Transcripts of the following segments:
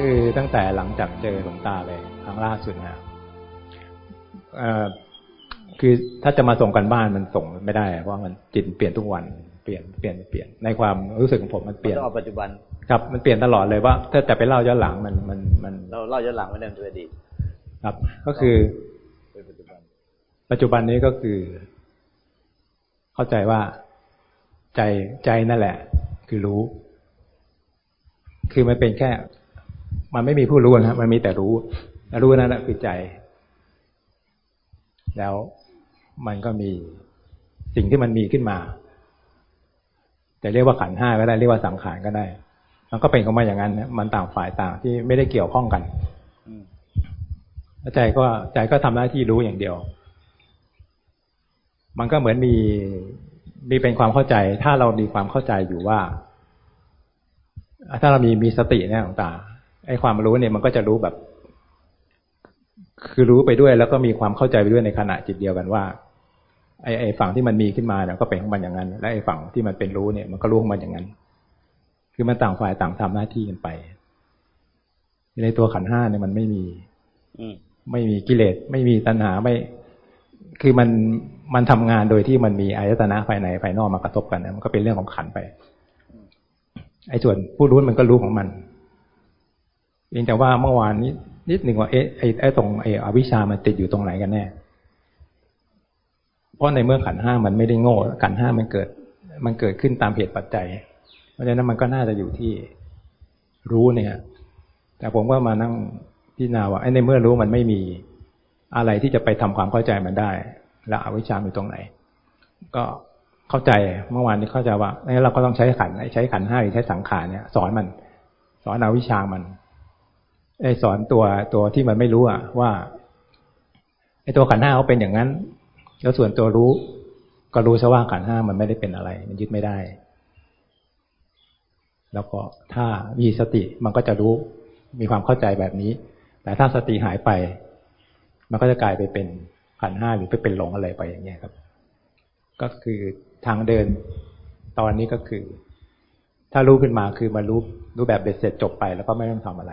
คือตั้งแต่หลังจากเจอหลวงตาเลยครั้งล่าสุดนะคือถ้าจะมาส่งกันบ้านมันส่งไม่ได้ เพราะมันจิตเปลี่ยนทุกวันเปลี่ยนเปลี่ยนเปลี่ยนในความรู้สึกของผมมันเปลี่ยนปัจจุบัน ครับมันเปลี่ยนตลอดเลยว่าถ้าจะไปเล่าย้อนหลังมันมันมัน เราเล่าย้อนหลังไม่ได้เป็นอดีตครับ ก็คือปัจจุบันนี้ก็คือ เข้าใจว่าใจใจนั่นแหละ คือรู้ คือมันเป็นแค่ มันไม่มีผู้รู้นะมันมีแต่รู้รู้นั่นแหละคือใจ แล้วมันก็มีสิ่งที่มันมีขึ้นมา จะเรียกว่าขันห้าก็ได้เรียกว่าสังขารก็ได้ มันก็เป็นของมันอย่างนั้นมันต่างฝ่ายต่างที่ไม่ได้เกี่ยวข้องกันใจก็ใจก็ทำหน้าที่รู้อย่างเดียว มันก็เหมือนมีมีเป็นความเข้าใจ ถ้าเรามีความเข้าใจอยู่ว่า ถ้าเรามีมีสติเนี่ยต่างๆไอ้ความรู้เนี่ยมันก็จะรู้แบบ คือรู้ไปด้วย แล้วก็มีความเข้าใจไปด้วยในขณะจิตเดียวกันว่าไอ้ไอ้ฝั่งที่มันมีขึ้นมาเนี่ยก็เป็นของมันอย่างนั้น และไอ้ฝั่งที่มันเป็นรู้เนี่ยมันก็รู้ของมันอย่างนั้น คือมันต่างฝ่ายต่างทำหน้าที่กันไป ในตัวขันห้าเนี่ยมันไม่มีไม่มีกิเลส ไม่มีตัณหาไม่ คือมันมันทำงานโดยที่มันมีอายตนะภายในภายนอกมากระทบกันนะมันก็เป็นเรื่องของขันไป ไอ้ส่วนผู้รู้มันก็รู้ของมันเพียงแต่ว่าเมื่อวานนี้นิดหนึ่งว่าเอ๊ะไอ้ไอ้ตรงไอ้อวิชามันติดอยู่ตรงไหนกันแน่ เพราะในเมื่อขันห้ามันไม่ได้โง่ขันห้ามันเกิด มันเกิดขึ้นตามเหตุปัจจัย เพราะฉะนั้นมันก็น่าจะอยู่ที่รู้เนี่ย แต่ผมก็มานั่งพิจารณาว่าไอ้ในเมื่อรู้มันไม่มีอะไรที่จะไปทำความเข้าใจมันได้ แล้วอวิชชาอยู่ตรงไหน ก็เข้าใจเมื่อวานนี้เข้าใจว่าเราก็ต้องใช้ขันใช้ขันห้าหรือใช้สังขารเนี่ย สอนมัน สอนอวิชามันไอ้สอนตัวตัวที่มันไม่รู้อะว่าไอ้ตัวขันห้าเขาเป็นอย่างนั้น แล้วส่วนตัวรู้ ก็รู้ซะว่าขันห้ามันไม่ได้เป็นอะไร มันยึดไม่ได้ แล้วก็ถ้ามีสติมันก็จะรู้มีความเข้าใจแบบนี้ แต่ถ้าสติหายไป มันก็จะกลายไปเป็นขันห้าหรือไปเป็นหลงอะไรไปอย่างเงี้ยครับ ก็คือทางเดินตอนนี้ก็คือ ถ้ารู้ขึ้นมาคือมารู้รู้แบบเบ็ดเสร็จจบไป แล้วก็ไม่ต้องทำอะไร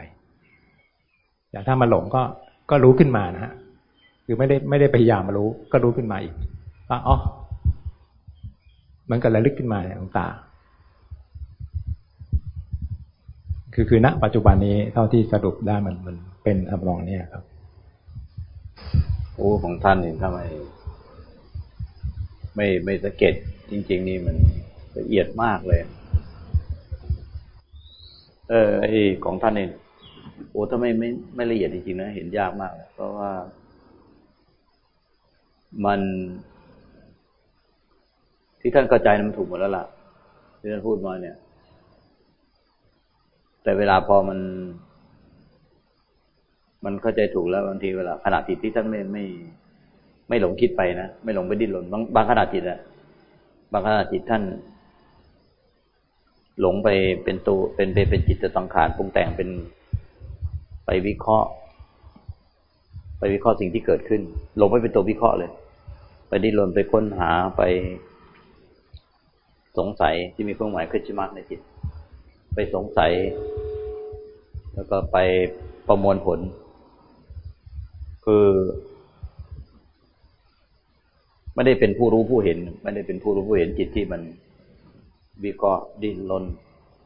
อย่างถ้ามาหลงก็ก็รู้ขึ้นมานะฮะคือไม่ได้ไม่ได้พยายามมารู้ ก็รู้ขึ้นมาอีกว่าอ๋อมันก็ระลึกขึ้นมาในองตา คือคือณปัจจุบันนี้เท่าที่สรุปได้มันมันเป็นทำรองเนี่ยครับโอ้ของท่านนี่ทำไมไม่ไม่สังเกตจริง ๆ นี่มันละเอียดมากเลย เออไอของท่านนี่โอ้ถ้าไม่ไม่ไม่ละเอียดจริงๆนะเห็นยากมาก เพราะว่า มัน ที่ท่านเข้าใจมันถูกหมดแล้วล่ะที่ท่านพูดมาเนี่ย แต่เวลาพอมัน มันเข้าใจถูกแล้วบางทีเวลาขณะจิตที่ท่านไม่ไม่ไม่หลงคิดไปนะไม่หลงไปดิ้นรนบางบางขณะจิตอะบางขณะจิตท่าน หลงไปเป็นตัวเป็นเป็นจิตสังขารปรุงแต่งเป็นไปวิเคราะห์ ไปวิเคราะห์สิ่งที่เกิดขึ้น หลงไปเป็นตัววิเคราะห์เลย ไปดิ้นรนไปค้นหาไปสงสัยที่มีเครื่องหมายขึ้นชิมักในจิต ไปสงสัย แล้วก็ไปประมวลผล คือไม่ได้เป็นผู้รู้ผู้เห็น ไม่ได้เป็นผู้รู้ผู้เห็นจิตที่มันวิเคราะห์ดิ้นรน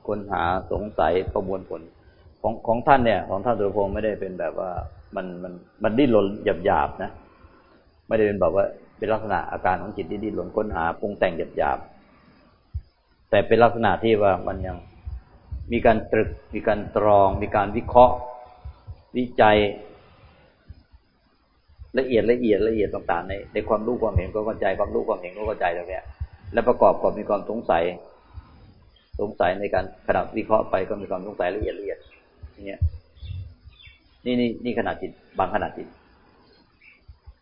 ค้นหาสงสัยประมวลผล ของของท่านเนี่ย ของท่านสุรพงศ์ไม่ได้เป็นแบบว่ามันมันมันดิ้นรนหยาบหยาบนะ ไม่ได้เป็นแบบว่าเป็นลักษณะอาการของจิตที่ดิ้นรนค้นหาปรุงแต่งหยาบหยาบแต่เป็นลักษณะที่ว่ามันยัง มีการตรึก มีการตรอง มีการวิเคราะห์ วิจัย ละเอียดละเอียดละเอียดต่างๆในในความรู้ความเห็นก็เข้าใจความรู้ความเห็นก็เข้าใจตรงนี้และประกอบกับมีความสงสัย สงสัยในการขณะวิเคราะห์ไปก็มีความสงสัยละเอียดละเอียดเนี่ยนี่นี่นี่ขนาดจิต บางขนาดจิต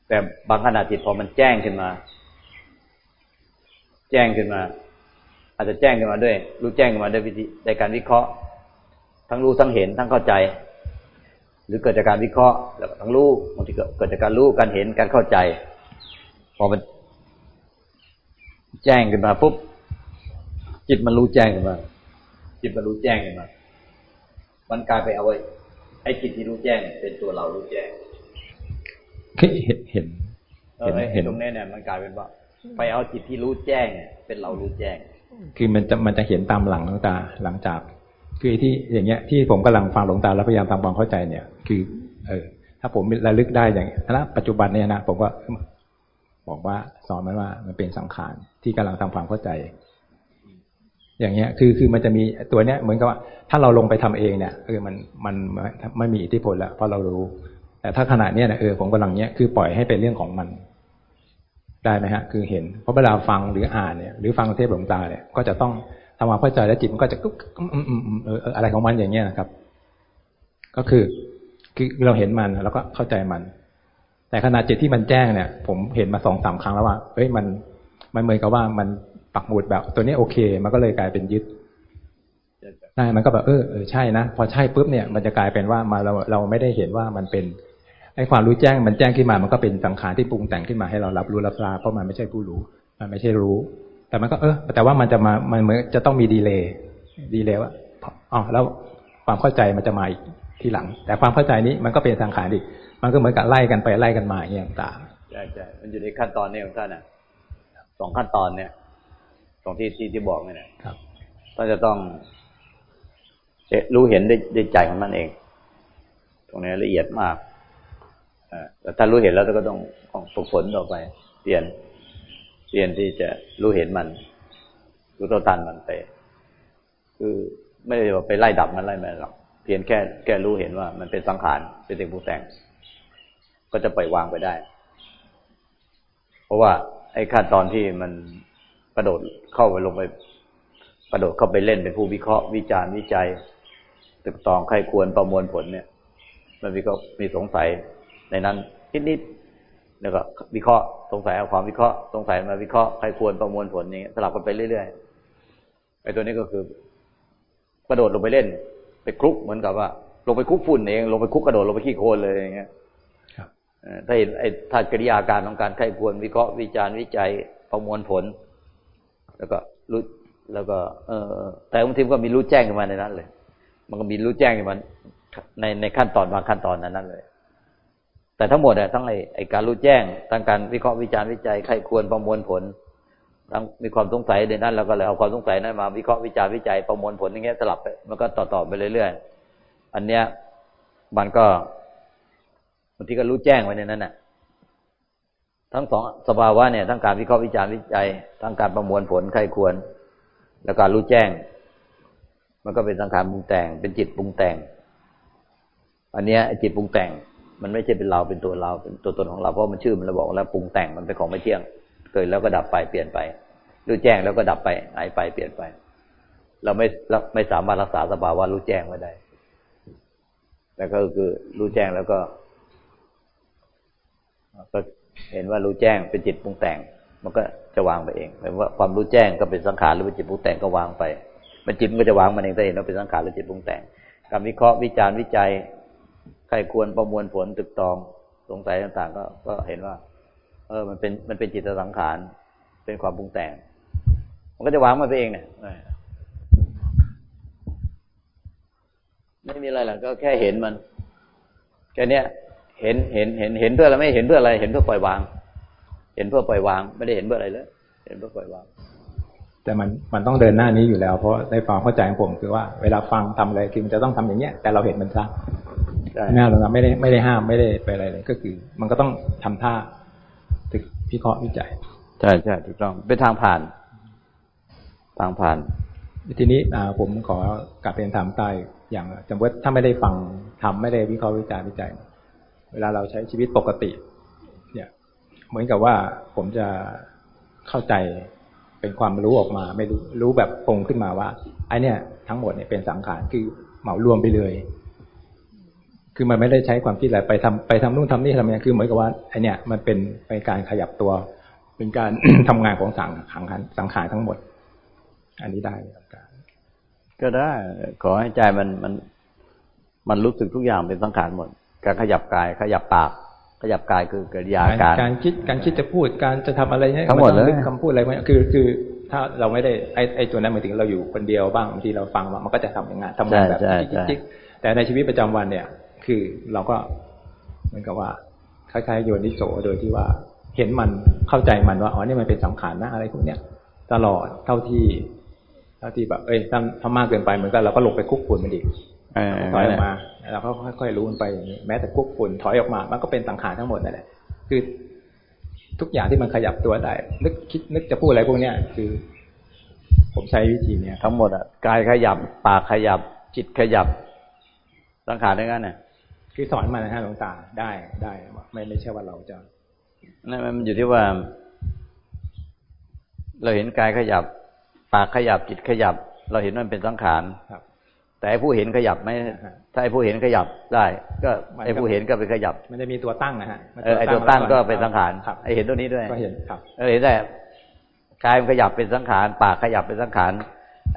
แต่บางขนาดจิตพอมันแจ้งขึ้นมา แจ้งขึ้นมา อาจจะแจ้งขึ้นมาด้วย รู้แจ้งขึ้นมาด้วยวิธีในการวิเคราะห์ ทั้งรู้ทั้งเห็นทั้งเข้าใจ หรือเกิดจากการวิเคราะห์แล้วก็ต้องรู้บางทีเกิดจากการรู้การเห็นการเข้าใจ พอมันแจ้งขึ้นมาปุ๊บจิตมันรู้แจ้งขึ้นมา จิตมันรู้แจ้งขึ้นมา มันกลายไปเอาไว้ไอ้จิตที่รู้แจ้ง เป็นตัวเรารู้แจ้งเห็นเห็นเห็นตรงนี้เนี่ยมันกลายเป็นว่า ไปเอาจิตที่รู้แจ้ง เป็นเรารู้แจ้ง คือมันจะมันจะเห็นตามหลังหลวงตาหลังจาก คือที่อย่างเงี้ย ที่ผมกำลังฟังหลวงตาแล้วพยายามทำความเข้าใจเนี่ย คือ เออ ถ้าผมระลึกได้อย่างณปัจจุบันเนี่ยนะผมก็บอกว่าสอนมันว่ามันเป็นสังขารที่กำลังทำความเข้าใจ อย่างเงี้ย คือคือมันจะมีตัวเนี้ยเหมือนกับว่า ถ้าเราลงไปทำเองเนี่ยเออมันมันไม่มีอิทธิพลแล้วเพราะเรารู้ แต่ถ้าขณะเนี้ยเออผมกำลังเนี้ยคือปล่อยให้เป็นเรื่องของมัน ได้ไหมฮะ คือเห็น เพราะเวลาฟังหรืออ่านเนี่ย หรือฟังเทพหลวงตาเนี่ย ก็จะต้องทำความเข้าใจแล้วจิตมันก็จะกุ๊กอืมอืมอออะไรของมันอย่างเงี้ยนะครับ ก็คือคือเราเห็นมันแล้วก็เข้าใจมัน แต่ขณะจิตที่มันแจ้งเนี่ย ผมเห็นมาสองสามครั้งแล้วว่าเฮ้ยมันมันเหมือนกับว่ามันปักหมุดแบบ ตัวนี้โอเค มันก็เลยกลายเป็นยึดใช่มันก็แบบเออเออใช่นะ พอใช่ปุ๊บเนี่ย มันจะกลายเป็นว่ามาเราเราไม่ได้เห็นว่ามันเป็น ไอ้ความรู้แจ้งมันแจ้งขึ้นมา มันก็เป็นสังขารที่ปรุงแต่งขึ้นมาให้เรารับรู้รับทราบเพราะมันไม่ใช่ผู้รู้ มันไม่ใช่รู้ แต่มันก็เออ แต่ว่ามันจะมา มันเหมือนจะต้องมีดีเลย์ดีเลย์ว่าอ๋อแล้วความเข้าใจมันจะมาอีกทีหลัง แต่ความเข้าใจนี้มันก็เป็นสังขารอีก มันก็เหมือนกับไล่กันไปไล่กันมาอย่างเงี้ยต่างใช่ใช่มันอยู่ในขั้นตอนนี้ของท่านอะสองขั้นตอนเนี่ยสองที่ที่ที่บอกเนี่ยครับท่านจะต้องรู้เห็นได้ได้ใจของมันเอง ตรงนี้ละเอียดมากแต่ ถ้ารู้เห็นแล้วก็ต้องฝึกฝนต่อไปเปลี่ยนเปลี่ยนที่จะรู้เห็นมันรู้ตัวตันมันไปคือไม่ได้ว่าไปไล่ดับมันไล่มันหรอกเพียงแค่แค่รู้เห็นว่า มันเป็นสังขารเป็นสิ่งปรุงแต่ง ก็จะปล่อยวางไปได้ เพราะว่า ไอ้ขั้นตอนที่มันกระโดดเข้าไปลงไปกระโดดเข้าไปเล่นเป็นผู้วิเคราะห์วิจารณ์วิจัย ตึกตองใครควรประมวลผลเนี่ย มันมีก็มีสงสัย ในนั้นนิดๆแล้วก็วิเคราะห์สงสัยเอาความวิเคราะห์สงสัยมาวิเคราะห์ใครควรประมวลผลนี้สลับกันไปเรื่อยๆไอ้ตัวนี้ก็คือกระโดดลงไปเล่น ไปคลุกเหมือนกับว่า ลงไปคุกฝุ่นเอง ลงไปคุกกระโดดลงไปขี้โคลนเลยอย่างเงี้ยถ้าเห็นไอ้ถ้ากริยาการของการไข้ควรวิเคราะห์วิจารณ์วิจัยประมวลผล แล้วก็รู้แล้วก็ เออแต่บางทีก็มีรู้แจ้งขึ้นมาในนั้นเลย มันก็มีรู้แจ้งขึ้นมาในในขั้นตอนบางขั้นตอนนั้นนั้นเลย แต่ทั้งหมดเนี่ยทั้งไอ้ไอการรู้แจ้งทั้งการวิเคราะห์วิจารณ์วิจัยไข้ควรประมวลผลทั้งมีความสงสัยในนั้นเราก็เลยเอาความสงสัยนั้นมาวิเคราะห์วิจารณ์วิจัยประมวลผลอย่างเงี้ยสลับไปมันก็ต่อๆไปเรื่อยๆอันเนี้ยมันก็บางทีก็รู้แจ้งไว้ในนั้นน่ะ ทั้งสองสภาวะเนี่ยทั้งการวิเคราะห์วิจารณ์วิจัยทั้งการประมวลผลใครควร แล้วการรู้แจ้ง มันก็เป็นสังขารปรุงแต่ง เป็นจิตปรุงแต่ง อันเนี้ยจิตปรุงแต่ง มันไม่ใช่เป็นเราเป็นตัวเราเป็นตัวตนของเราเพราะมันชื่อมันเราบอกแล้วปรุงแต่งมันเป็นของไม่เที่ยง เกิดแล้วก็ดับไปเปลี่ยนไปรู้แจ้งแล้วก็ดับไปหายไปเปลี่ยนไป เราไม่ไม่สามารถรักษาสภาวะรู้แจ้งไว้ได้แล้วก็คือรู้แจ้งแล้วก็ก็เห็นว่ารู้แจ้งเป็นจิตปรุงแต่ง มันก็จะวางไปเองหมายว่าความรู้แจ้งก็เป็นสังขารหรือเป็นจิตปรุงแต่งก็วางไป มันจิตมันก็จะวางมันเองถ้าเห็นว่าเป็นสังขารหรือจิตปรุงแต่งการวิเคราะห์วิจารณ์วิจัย ใครควรประมวลผลตึกตองสงสัยต่างๆ ก็ก็เห็นว่า เออ มันเป็นมันเป็นจิตสังขาร เป็นความปรุงแต่ง มันก็จะวางมันไปเองเนี่ยไม่มีอะไรหรอกก็แค่เห็นมันแค่นี้เห็นเห็นเห็นเห็นเพื่ออะไรไม่เห็นเพื่ออะไร เห็นเพื่อปล่อยวาง เห็นเพื่อปล่อยวาง ไม่ได้เห็นเพื่ออะไรเลยเห็นเพื่อปล่อยวาง แต่มันมันต้องเดินหน้านี้อยู่แล้ว เพราะในความเข้าใจของผมคือว่าเวลาฟังทำอะไรคือมันจะต้องทำอย่างเนี้ยแต่เราเห็นมันซะ แม่เราไม่ได้ไม่ได้ห้ามไม่ได้ไปอะไรเลย ก็คือ มันก็ต้องทำท่าถึกพิเคราะห์วิจัยใช่ใช่ถูกต้องเป็นทางผ่าน ทางผ่าน ทีนี้ผมขอกลับเป็นถามใต้อย่างจำว่าถ้าไม่ได้ฟังทำไม่ได้วิเคราะห์วิจารณ์วิจัย เวลาเราใช้ชีวิตปกติ เนี่ย เหมือนกับว่าผมจะเข้าใจเป็นความรู้ออกมา ไม่รู้รู้แบบปงขึ้นมาว่าไอเนี่ย ทั้งหมดเนี่ยเป็นสังขารคือเหมารวมไปเลย คือมันไม่ได้ใช้ความคิดอะไรไปทำไปทำนู่นทำนี่ทำนี่คือเหมือนกับว่าไอเนี่ยมันเป็นเป็นการขยับตัว เป็นการทำงานของสังขังสังขารทั้งหมด อันนี้ได้ครับก็ได้ ขอให้ใจมันมัน มันรู้สึกทุกอย่างเป็นสังขารหมด การขยับกายขยับปากขยับกายคือกริยาการการคิดการคิดจะพูดการจะทำอะไรเนี่ยทั้งหมดเลยคำพูดอะไรไหมคือคือถ้าเราไม่ได้ไอ้ไอ้ตัวนั้นหมายถึงเราอยู่คนเดียวบ้างบางทีเราฟังมันก็จะทำอย่างงานทำงานแบบจิ๊กแต่ในชีวิตประจำวันเนี่ย คือเราก็เหมือนกับว่าคล้ายๆโยนิโสโดยที่ว่าเห็นมันเข้าใจมันว่าอ๋อนี่มันเป็นสังขารนะอะไรพวกเนี้ยตลอดเท่าที่ เท่าที่แบบ เอ้ยถ้าถ้ามากเกินไปเหมือนกันเราก็ลงไปคุกฝุ่นมันอีกถอยออกมาเราก็ค่อยๆรู้มันไปอย่างนี้แม้แต่คุกฝุ่นถอยออกมา มันก็เป็นสังขารทั้งหมดนั่นแหละคือทุกอย่างที่มันขยับตัวได้ นึกคิดนึกจะพูดอะไรพวกเนี้ยคือ ผมใช้วิธีเนี้ยทั้งหมดอะกายขยับ ปากขยับ จิตขยับสังขารด้งั้นน่ะ คือสอนมานะฮะหลวงตาได้ได้ไม่ไม่ใช่ว่าเราจะนั่นมันอยู่ที่ว่า เราเห็นกายขยับ ปากขยับจิตขยับ เราเห็นมันเป็นสังขารครับ แต่ผู้เห็นขยับไหมถ้าไอ้ผู้เห็นขยับได้ ก็ไอ้ผู้เห็นก็ไปขยับ มันจะมีตัวตั้งนะฮะไอ้ตัวตั้งก็เป็นสังขารไอ้เห็นตัวนี้ด้วยก็เห็นครับเห็นได้กายมันขยับเป็นสังขาร ปากขยับเป็นสังขาร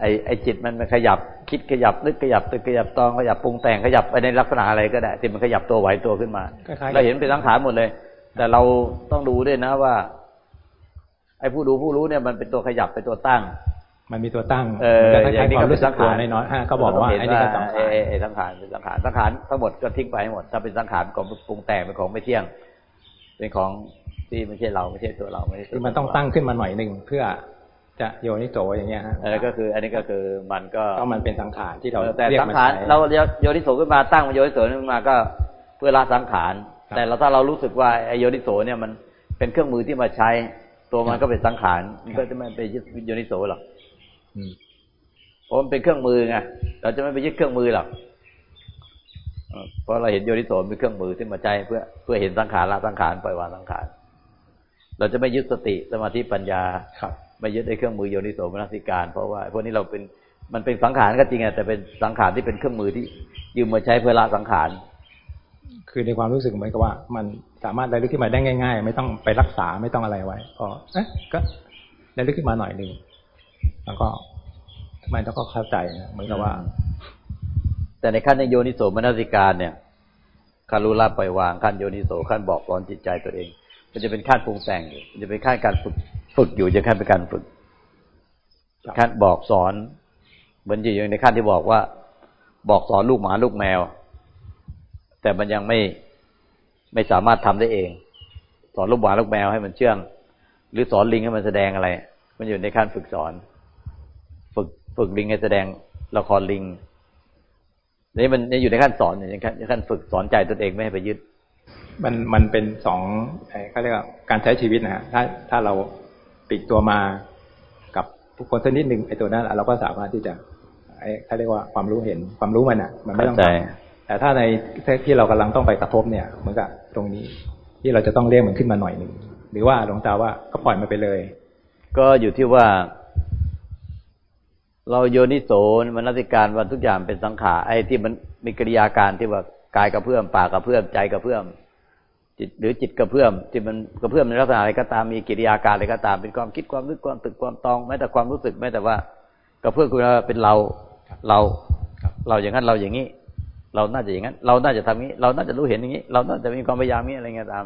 ไอ้ไอ้จิตมันขยับคิดขยับนึกขยับตึกขยับตองขยับปรุงแต่งขยับไปในลักษณะอะไรก็ได้ที่มันขยับตัวไหวตัวขึ้นมาเราเห็นเป็นสังขารหมดเลย แต่เราต้องดูด้วยนะว่า ไอ้ผู้ดูผู้รู้เนี่ยมันเป็นตัวขยับเป็นตัวตั้ง มันมีตัวตั้งเอออย่างนี้ก็เป็นสังขารน้อยๆก็บอกว่าไอ้นี่ก็สังขารไอ้สังขารเป็นสังขารสังขารทั้งหมดก็ทิ้งไปให้หมด ถ้าเป็นสังขารของปรุงแต่งเป็นของไม่เที่ยง เป็นของที่ไม่ใช่เราไม่ใช่ตัวเราไม่ใช่มันต้องตั้งขึ้นมาหน่อยหนึ่งเพื่อ จะโยนิโสอย่างเงี้ยฮะเออก็คืออันนี้ก็คือมันก็ก็มันเป็นสังขารที่เราแต่สังขารเราโยนิโสขึ้นมาตั้งมาโยนิโสขึ้นมาก็เพื่อละสังขาร แต่เราถ้าเรารู้สึกว่าไอโยนิโสเนี่ยมันเป็นเครื่องมือที่มาใช้ ตัวมันก็เป็นสังขารมันก็จะไม่ไปยึดโยนิโสหรอกเพราะมันเป็นเครื่องมือไงเราจะไม่ไปยึดเครื่องมือหรอกเพราะเราเห็นโยนิโสเป็นเครื่องมือที่มาใช้เพื่อเพื่อเห็นสังขารละสังขารปล่อยวางสังขาร เราจะไม่ยึดสติสมาธิปัญญาครับ ไม่ยึดในเครื่องมือโยนิโสมนสิการ เพราะว่าพวกนี้เราเป็นมันเป็นสังขารก็จริงแต่เป็นสังขารที่เป็นเครื่องมือที่ยืมมาใช้เพื่อละสังขาร คือในความรู้สึกเหมือนกับว่า มันสามารถได้ลึกขึ้นมาได้ง่าย ๆ ไม่ต้องไปรักษาไม่ต้องอะไรไว้พอเอ๊ะก็ได้ลึกขึ้นมาหน่อยหนึ่งแล้วก็มันก็เข้าใจเหมือนกับว่า แต่ในขั้นในโยนิโสมนสิการเนี่ยขั้นรู้ละปล่อยวางขั้นโยนิโสขั้นบอกสอนจิตใจตัวเอง มันจะเป็นขั้นปรุงแต่งอยู่มันจะเป็นขั้นการฝึก ฝึกอยู่จะขั้นเป็นการฝึกขั้นบอกสอนเหมือนอยู่ในขั้นที่บอกว่า บอกสอนลูกหมาลูกแมว แต่มันยังไม่ไม่สามารถทำได้เอง สอนลูกหมาลูกแมวให้มันเชื่อง หรือสอนลิงให้มันแสดงอะไร มันอยู่ในขั้นฝึกสอน ฝึกฝึกลิงให้แสดงละครลิงนี่มันอยู่ในขั้นสอนอยู่ในขั้นฝึกสอนใจตนเองไม่ให้ไปยึดมันมันเป็นสองเขาเรียกว่าการใช้ชีวิตนะฮะถ้าถ้าเรา ปิดตัวมากับผู้คนสักนิดหนึ่งไอ้ตัวนั้นเราก็สามารถที่จะไอ้เขาเรียกว่าความรู้เห็นความรู้มันอะ มันไม่ต้องแต่ถ้าในที่เรากำลังต้องไปกระทบเนี่ยเหมือนกับตรงนี้ที่เราจะต้องเรียกมันขึ้นมาหน่อยหนึ่งหรือว่าหลวงตาว่าก็ปล่อยมันไปเลย ก็อยู่ที่ว่า เราโยนิโสมนสิการว่าทุกอย่างเป็นสังขารไอ้ที่มันมีกิริยาการที่ว่ากายกระเพื่อมปากกระเพื่อมใจกระเพื่อม จิตหรือจิตกระเพื่อมที่มันกระเพื่อมในลักษณะอะไรก็ตามมีกิริยาการอะไรก็ตาม เป็นความคิดความนึกความตึกความตองแม้แต่ความรู้สึกแม้แต่ว่ากระเพื่อมคือเป็นเราเราเราอย่างนั้นเราอย่างนี้ เราน่าจะอย่างนั้น เราน่าจะทำนี้ เราน่าจะรู้เห็นอย่างนี้ เราน่าจะมีความพยายามนี้อะไรเงี้ยตาม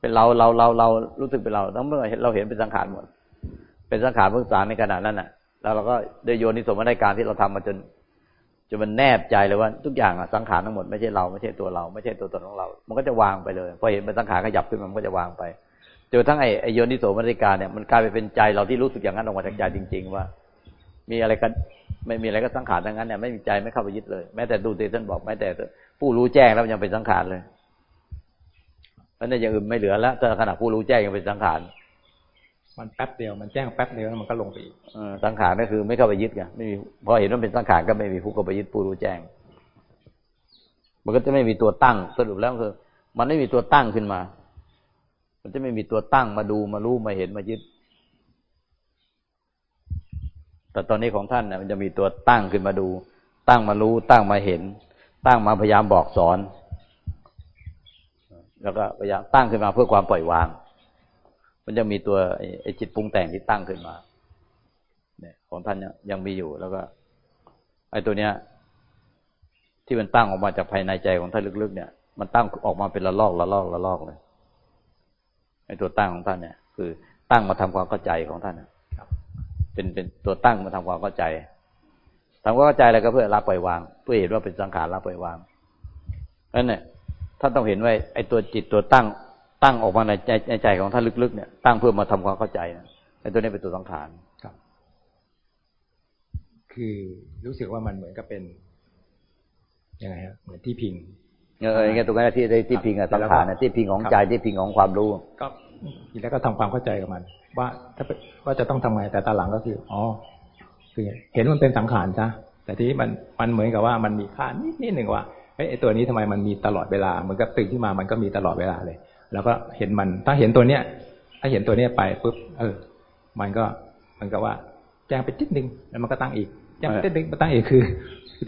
เป็นเราเราเราเรารู้สึกเป็นเราทั้งเมื่อเราเห็นเป็นสังขารหมด เป็นสังขารเพื่อสารในขณะนั้นน่ะ แล้วเราก็ได้โยนิสมในการที่เราทำมาจน จนมันแนบใจเลยว่าทุกอย่างอะสังขารทั้งหมดไม่ใช่เราไม่ใช่ตัวเราไม่ใช่ตัวตนของเรา มันก็จะวางไปเลยพอเห็นเป็นสังขารขยับขึ้นมันก็จะวางไปจนทั้งไอ้โยนิโสมนสิการเนี่ยมันกลายไปเป็นใจเราที่รู้สึกอย่างนั้นออกมาจากใจจริง ๆ ว่า มีอะไรกันไม่มีอะไรก็สังขารทั้งนั้นเนี่ยไม่มีใจไม่เข้าไปยึดเลย แม้แต่ดูเตท่านบอกแม้แต่ผู้รู้แจ้งแล้วยังเป็นสังขารเลยเพราะนั้นอย่างอื่นไม่เหลือแล้วถ้าขณะผู้รู้แจ้งยังเป็นสังขาร มันแป๊บเดียวมันแจ้งแป๊บเดียวแล้วมันก็ลงไปอีกสังขารก็คือไม่เข้าไปยึดไงไม่มีพอเห็นว่าเป็นสังขารก็ไม่มีผู้เข้าไปยึดผู้รู้แจ้ง มันก็จะไม่มีตัวตั้งสรุปแล้วคือ มันไม่มีตัวตั้งขึ้นมา มันจะไม่มีตัวตั้งมาดูมารู้มาเห็นมายึด แต่ตอนนี้ของท่านเนี่ยมันจะมีตัวตั้งขึ้นมาดู ตั้งมารู้ ตั้งมาเห็น ตั้งมาพยายามบอกสอน แล้วก็พยายามตั้งขึ้นมาเพื่อความปล่อยวาง มันจะมีตัวไอ้จิตปรุงแต่งที่ตั้งขึ้นมา เนี่ย ของท่านยังมีอยู่แล้วก็ ไอ้ตัวเนี้ย ที่มันตั้งออกมาจากภายในใจของท่านลึกๆเนี่ย มันตั้งออกมาเป็นละลอกละลอกละลอกเลยไอ้ตัวตั้งของท่านเนี่ย คือตั้งมาทำความเข้าใจของท่านเป็นเป็นตัวตั้งมาทำความเข้าใจทำความเข้าใจแล้วก็เพื่อรับปล่อยวางเพื่อเห็นว่าเป็นสังขารรับปล่อยวางนั่นเนี่ยท่านต้องเห็นว่าไอ้ตัวจิตตัวตั้ง ตั้งออกมาในใจในใจของท่านลึกๆเนี่ยตั้งเพื่อมาทำความเข้าใจนะไอ้ตัวนี้เป็นตัวสังขารครับ คือรู้สึกว่ามันเหมือนกับเป็นยังไงฮะเหมือนที่พิงเอออย่างเงี้ยตรงนั้นที่ที่พิงอะสังขารนะที่พิงของใจที่พิงของความรู้ก็ทีแล้วก็ทำความเข้าใจกับมัน ว่าถ้าว่าจะต้องทำไงแต่ตาหลังก็คืออ๋อคือเห็นมันเป็นสังขารจ้ะแต่ที่มันมันเหมือนกับว่ามันมีค่านิดนิดหนึ่งว่าเฮ้ยไอตัวนี้ทำไมมันมีตลอดเวลา เหมือนกับตื่นขึ้นมามันก็มีตลอดเวลาเลย แล้วก็เห็นมัน ถ้าเห็นตัวเนี้ย ถ้าเห็นตัวเนี้ยไปปุ๊บเออ มันก็มันก็ว่า แจ้งไปทิดหนึ่งแล้วมันก็ตั้งอีกแจ้งไปทิดหนึ่งมาตั้งอีกคือ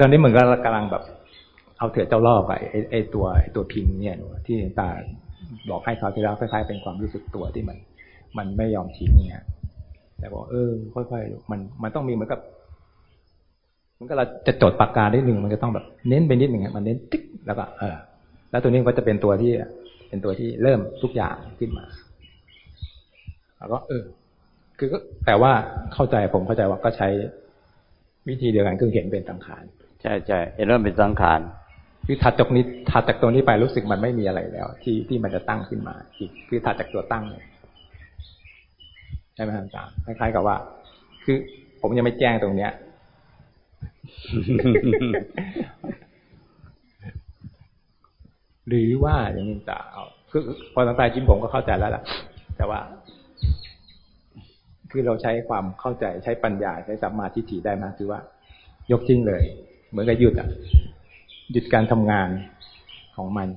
ตอนนี้เหมือนกับกำลังแบบ เอาเถื่อเจ้าล่อไปไอไอตัวไอตัวพิงเนี่ยที่ตาบอกให้เขาที่แล้วคล้ายๆเป็นความรู้สึกตัวที่มัน มันไม่ยอมทิ้งเนี่ยแต่บอกเออ ค่อยๆมันมันต้องมีเหมือนกับมันก็เราจะจดปากกาได้หนึ่งมันจะต้องแบบ เน้นไปนิดหนึ่งมันเน้นติ๊กแล้วก็เออแล้วตัวนี้ก็จะเป็นตัวที่ เป็นตัวที่เริ่มทุกอย่างขึ้นมา แล้วก็ เออ คือก็แต่ว่าเข้าใจผมเข้าใจว่าก็ใช้วิธีเดียวกันคือเห็นเป็นสังขารใช่ใช่เห็นว่าเป็นสังขารคือถัดจากนี้ถัดจากตัวนี้ไปรู้สึกมันไม่มีอะไรแล้ว ที่ที่มันจะตั้งขึ้นมาอีกคือถัดจากตัวตั้งเลยใช่ไหมครับอาจารย์คล้ายๆกับว่า คือผมยังไม่แจ้งตรงเนี้ย หรือว่าอย่างนี้จะคือพอตั้งแต่จิ้มผมก็เข้าใจแล้วล่ะ แต่ว่า คือเราใช้ความเข้าใจใช้ปัญญาใช้สัมมาทิฏฐิได้มาคือว่า ยกทิ้งเลย เหมือนกับหยุดอะหยุดการทำงานของมัน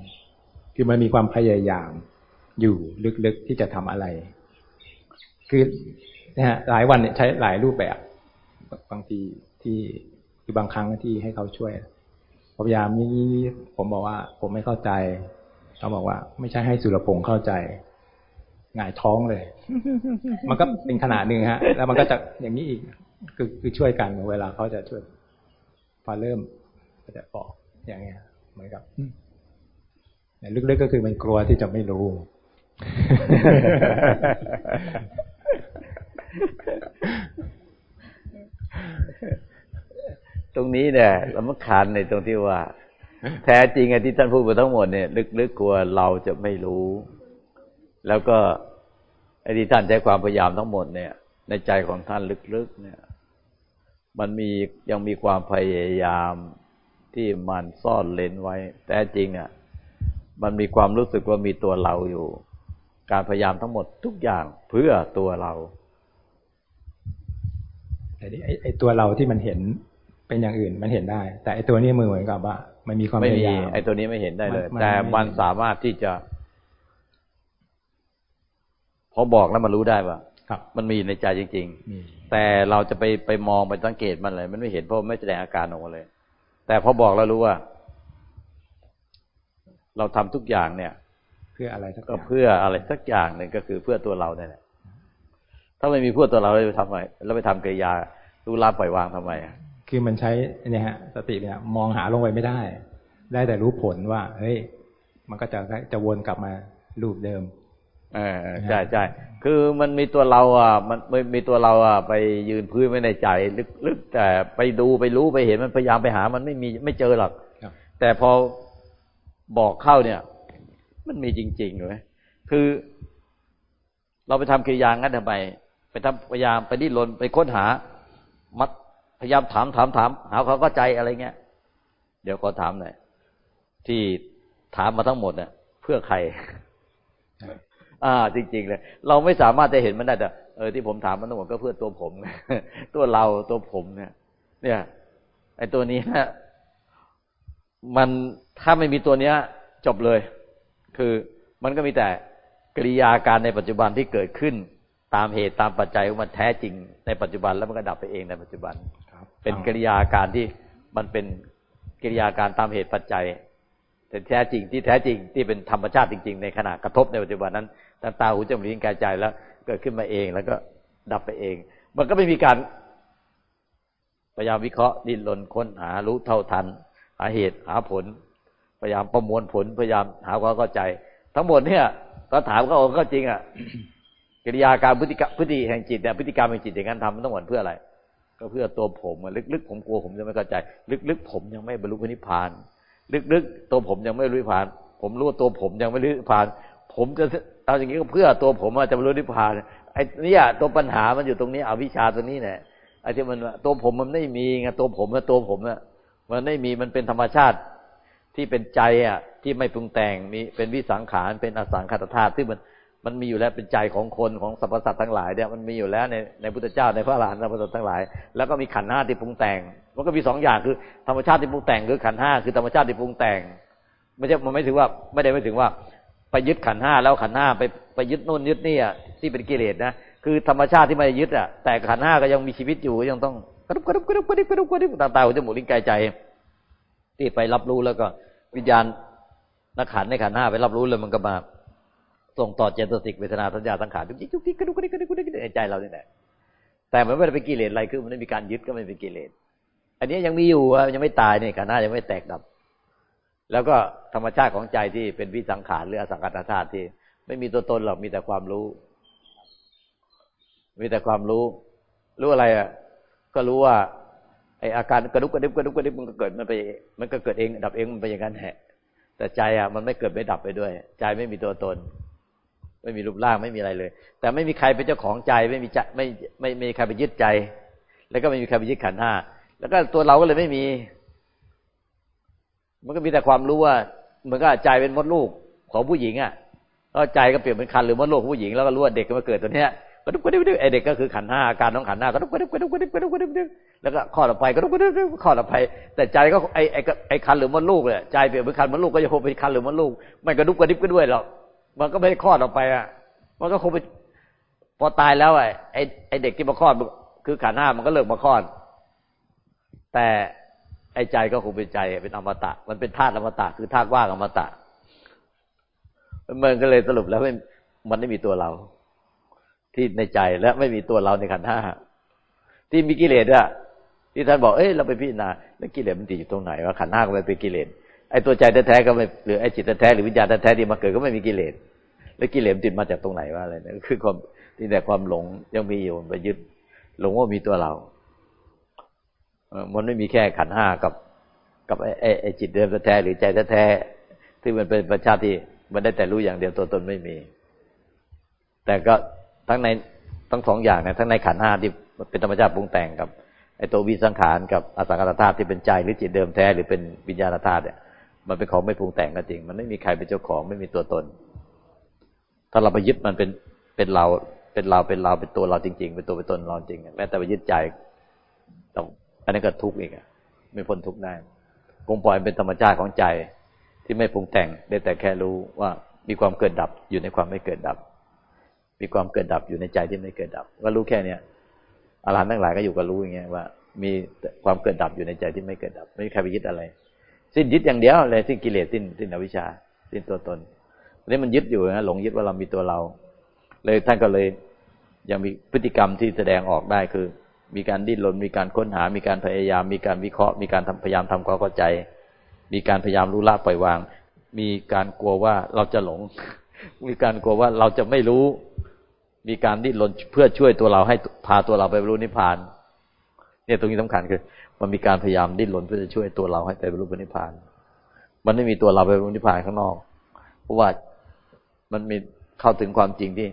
คือมันมีความพยายามอยู่ลึกๆที่จะทำอะไร คือนะฮะหลายวันเนี่ยใช้หลายรูปแบบ บางทีที่คือบางครั้งที่ให้เขาช่วย พยายามนี้ผมบอกว่า ผมไม่เข้าใจเขาบอกว่า ไม่ใช่ให้สุรพงษ์เข้าใจหงายท้องเลย มันก็เป็นขนาดหนึ่งฮะ แล้วมันก็จะอย่างนี้อีก คือคือช่วยกันเวลาเขาจะช่วย พอเริ่มก็จะบอกอย่างเงี้ยเหมือนกับลึกๆก็คือมันกลัวที่จะไม่รู้ ตรงนี้เนี่ยสำคัญในตรงที่ว่า แท้จริงไอ้ที่ท่านพูดมาทั้งหมดเนี่ยลึกๆกลัวเราจะไม่รู้ แล้วก็ไอ้ที่ท่านใช้ความพยายามทั้งหมดเนี่ย ในใจของท่านลึกๆเนี่ย มันมียังมีความพยายามที่มันซ่อนเลนไว้ แต่จริงอะ มันมีความรู้สึกว่ามีตัวเราอยู่ การพยายามทั้งหมดทุกอย่างเพื่อตัวเราแต่นี่ไอ้ตัวเราที่มันเห็น เป็นอย่างอื่นมันเห็นได้ แต่ไอ้ตัวนี้มือเหมือนกับว่ามันมีความพยายามไอ้ตัวนี้ไม่เห็นได้เลย แต่มันสามารถที่จะ พอบอกแล้วมันรู้ได้ว่ามันมีในใจจริง ๆ แต่เราจะไปไปมองไปสังเกตมันเลย มันไม่เห็นเพราะไม่แสดงอาการออกมาเลย แต่พอบอกแล้วรู้ว่า เราทำทุกอย่างเนี่ย เพื่ออะไรก็เพื่ออะไรสักอย่างหนึ่งก็คือเพื่อตัวเราเนี่ยแหละถ้าไม่มีเพื่อตัวเราเราไปทำไมเราไปทำกิริยารู้ลาปล่อยวางทำไม คือมันใช้เนี่ยฮะสติเนี่ย มองหาลงไปไม่ได้ ได้แต่รู้ผลว่า เฮ้ย มันก็จะจะวนกลับมารูปเดิมเออใช่ใช่คือมันมีตัวเราอะ มันไม่มีตัวเราอะไปยืนพื้นไว้ในใจ ลึกๆแต่ไปดูไปรู้ไปเห็นมันพยายามไปหา มันไม่มีไม่เจอหรอกแต่พอบอกเข้าเนี่ย มันมีจริงๆเลยคือ เราไปทำกิริยางั้นทำไมไปทำพยายามไปดิ้นรนไปค้นหา มัด พยายามถามถามถามหาเขาก็ใจอะไรเงี้ย เดี๋ยวขอถามหน่อยที่ถามมาทั้งหมดเนี่ยเพื่อใคร อ่า จริง ๆ เลย เราไม่สามารถจะเห็นมันได้แต่เออที่ผมถามมันทั้งหมดก็เพื่อตัวผมตัวเราตัวผมเนี่ย เนี่ยไอ้ตัวนี้มันถ้าไม่มีตัวเนี้ย จบเลย คือมันก็มีแต่กิริยาการในปัจจุบันที่เกิดขึ้น ตามเหตุตามปัจจัยของมันแท้จริงในปัจจุบันแล้วมันก็ดับไปเองในปัจจุบัน เป็นกิริยาการที่มันเป็นกิริยาการตามเหตุปัจจัยแต่แท้จริงที่แท้จริงที่เป็นธรรมชาติจริง ๆ ในขณะกระทบในปัจจุบันนั้นตาตาหูจมูกลิ้นกายใจแล้วเกิดขึ้นมาเองแล้วก็ดับไปเอง มันก็ไม่มีการพยายามวิเคราะห์ดิ้นรนค้นหารู้เท่าทัน หาเหตุหาผล พยายามประมวลผลพยายามหาความเข้าใจ ทั้งหมดเนี่ยก็ถามเขาก็จริงอะกิริยาการพฤติกรรมพฤติแห่งจิตเนี่ยพฤติกรรมแห่งจิตอย่างนั้นทำมันต้องหมดเพื่ออะไร ก็เพื่อตัวผมลึกๆผมกลัวผมจะไม่เข้าใจ ลึกๆผมยังไม่บรรลุนิพพาน ลึกๆตัวผมยังไม่รู้นิพพาน ผมรู้ว่าตัวผมยังไม่รู้นิพพาน ผมจะเอาอย่างนี้ก็เพื่อตัวผมจะบรรลุนิพพานไอ้นี่ตัวปัญหามันอยู่ตรงนี้อวิชชาตัวนี้เนี่ยไอ้ที่มันตัวผมมันไม่มีไงตัวผมกับตัวผมมันไม่มีมันเป็นธรรมชาติที่เป็นใจอะที่ไม่ปรุงแต่งมีเป็นวิสังขารเป็นอสังขตธาตุที่มัน มันมีอยู่แล้วเป็นใจของคนของสรรพสัตว์ทั้งหลายเนี่ยมันมีอยู่แล้วในในพุทธเจ้าในพระอรหันต์สรรพสัตว์ทั้งหลาย แล้วก็มีขันธ์ห้าที่ปรุงแต่ง มันก็มีสองอย่างคือธรรมชาติที่ปรุงแต่งคือขันธ์ห้าคือธรรมชาติที่ปรุงแต่ง ไม่ใช่มันไม่ถึงว่าไม่ได้ไม่ถึงว่าไปยึดขันธ์ห้าแล้วขันธ์ห้าไปไปยึดนู่นยึดนี่อะที่เป็นกิเลสนะคือธรรมชาติที่ไม่ยึดอะแต่ขันห้าก็ยังมีชีวิตอยู่ยังต้องกระดุบกระดุบกระดุบกระดุบกระดุบกระดุบตาตาหัวจมูกลิ้นกายใจ ที่ไปรับรู้แล้วก็วิญญาณนักขันในขันห้าไปรับรู้เลยมันก็มา ส่งต่อเจตสิกเวทนาสัญญาสังขารทุกทีทุกทีกระดุกกระดุกกระดุกกระดุกในใจเราเนี่ยแหละแต่มันไม่ได้เป็นกิเลสอะไรคือมันไม่มีการยึดก็ไม่เป็นกิเลสอันนี้ยังมีอยู่ยังไม่ตายเนี่ยขันห้ายังไม่แตกดับ แล้วก็ธรรมชาติของใจที่เป็นวิสังขารหรืออสังขารธาตุที่ ไม่มีตัวตนหรอกมีแต่ความรู้ มีแต่ความรู้ รู้อะไรอะก็รู้ว่าไออาการกระดุกกระดิบกระดุกกระดิบมันก็เกิดมันไป มันก็เกิดเอง ดับเองมันไปอย่างนั้นแหละแต่ใจอะมันไม่เกิดไม่ดับไปด้วย ใจไม่มีตัวตน ไม่มีรูปร่างไม่มีอะไรเลย แต่ไม่มีใครเป็นเจ้าของใจไม่มีจไม่ไม่ไม่มีใครไปยึดใจ แล้วก็ไม่มีใครไปยึดขันห้าแล้วก็ตัวเราก็เลยไม่มี มันก็มีแต่ความรู้ว่าเหมือนกับใจเป็นมดลูกของผู้หญิงอะแล้วใจก็เปลี่ยนเป็นคันหรือมดลูกผู้หญิงแล้วก็รู้ว่าเด็กก็มาเกิดตัวเนี้ยกระดุกกระดิบไอเด็กก็คือขันห้าอาการของขันห้ากระดุกกระดิบกระดุกกระดิบกระดุกกระดิบแล้วก็ข้อต่อไปกระดุกกระดิบข้อต่อไปแต่ใจก็ไอไอไอคันหรือมดลูกเลยใจเปลี่ยนเป็นคันมดลูกก็จะคงเป็นคันหรือมดลูกไม่กระดุกกระดิบก็ด้วยหรอก มันก็ไม่ได้ข้อต่อกไป อะ มันก็คงไปพอตายแล้วไอไอไอเด็กที่มาคลอดคือขันห้ามันก็เลิกมาคลอด แต่ไอใจก็คงเป็นใจเป็นอมตะ มันเป็นธาตุอมตะ คือธาตุว่างอมตะมันก็เลยสรุปแล้วมันไม่มีตัวเรา ที่ในใจและไม่มีตัวเราในขันห้าที่มีกิเลสอะที่ท่านบอกเอ้ยเราไปพิจารณาแล้วกิเลสมันติดอยู่ตรงไหนว่าขันห้าก็ไม่เป็นกิเลส ไอ้ตัวใจแท้ๆก็ไม่หรือไอ้จิตแท้ๆหรือวิญญาณแท้ๆที่มาเกิดก็ไม่มีกิเลสแล้วกิเลสติดมาจากตรงไหนว่าอะไรนั่นคือความที่แต่ความหลงยังมีอยู่ไปยึดหลงว่ามีตัวเรามันไม่มีแค่ขันห้ากับกับไอ้ไอ้จิตเดิมแท้ๆหรือใจแท้ๆที่มันเป็นประชาติที่มันได้แต่รู้อย่างเดียวตัวตนไม่มี แต่ก็ทั้งในทั้งสองอย่างเนี่ยทั้งในขันห้าที่เป็นธรรมชาติปรุงแต่งกับไอ้ตัววิสังขารกับอสังขารธาตุที่เป็นใจหรือจิตเดิมแท้หรือเป็นวิญญาณธาตุเนี่ย มันเป็นของไม่ปรุงแต่งก็จริง มันไม่มีใครเป็นเจ้าของไม่มีตัวตน ถ้าเราไปยึดมันเป็นเป็นเราเป็นเราเป็นเราเป็นตัวเราจริง ๆ เป็นตัวเป็นตนเราจริงแม้แต่ไปยึดใจต้องอันนี้ก็ทุกข์อีกอะไม่พ้นทุกข์ได้คงปล่อยเป็นธรรมชาติของใจที่ไม่ปรุงแต่งได้แต่แค่รู้ว่ามีความเกิดดับอยู่ในความไม่เกิดดับ มีความเกิดดับอยู่ในใจที่ไม่เกิดดับก็รู้แค่เนี้ยอรหันต์ทั้งหลายก็อยู่กับรู้อย่างเงี้ยว่า มีความเกิดดับอยู่ในใจที่ไม่เกิดดับ ไม่มีใครไปยึดอะไร สิ้นยึดอย่างเดียวเลยสิ้นกิเลสสิ้นสิ้นอวิชชา สิ้นตัวตนนี่มันยึดอยู่นะหลงยึดว่าเรามีตัวเรา เลยท่านก็เลย ยังมีพฤติกรรมที่แสดงออกได้คือ มีการดิ้นรนมีการค้นหา มีการพยายาม มีการวิเคราะห์ มีการพยายามทำความเข้าใจ มีการพยายามรู้ละปล่อยวาง มีการกลัวว่าเราจะหลง มีการกลัวว่าเราจะไม่รู้ มีการดิ้นรนเพื่อช่วยตัวเราให้พาตัวเราไปรรลุนิพพาน เนี่ยตรงนี้สำคัญคือ มันมีการพยายามดิ้นรนเพื่อจะช่วยตัวเราให้ไปบรรลุนิพพาน มันไม่มีตัวเราไปบรรลุนิพพานข้างนอก เพราะว่ามันมีเข้าถึงความจริงที่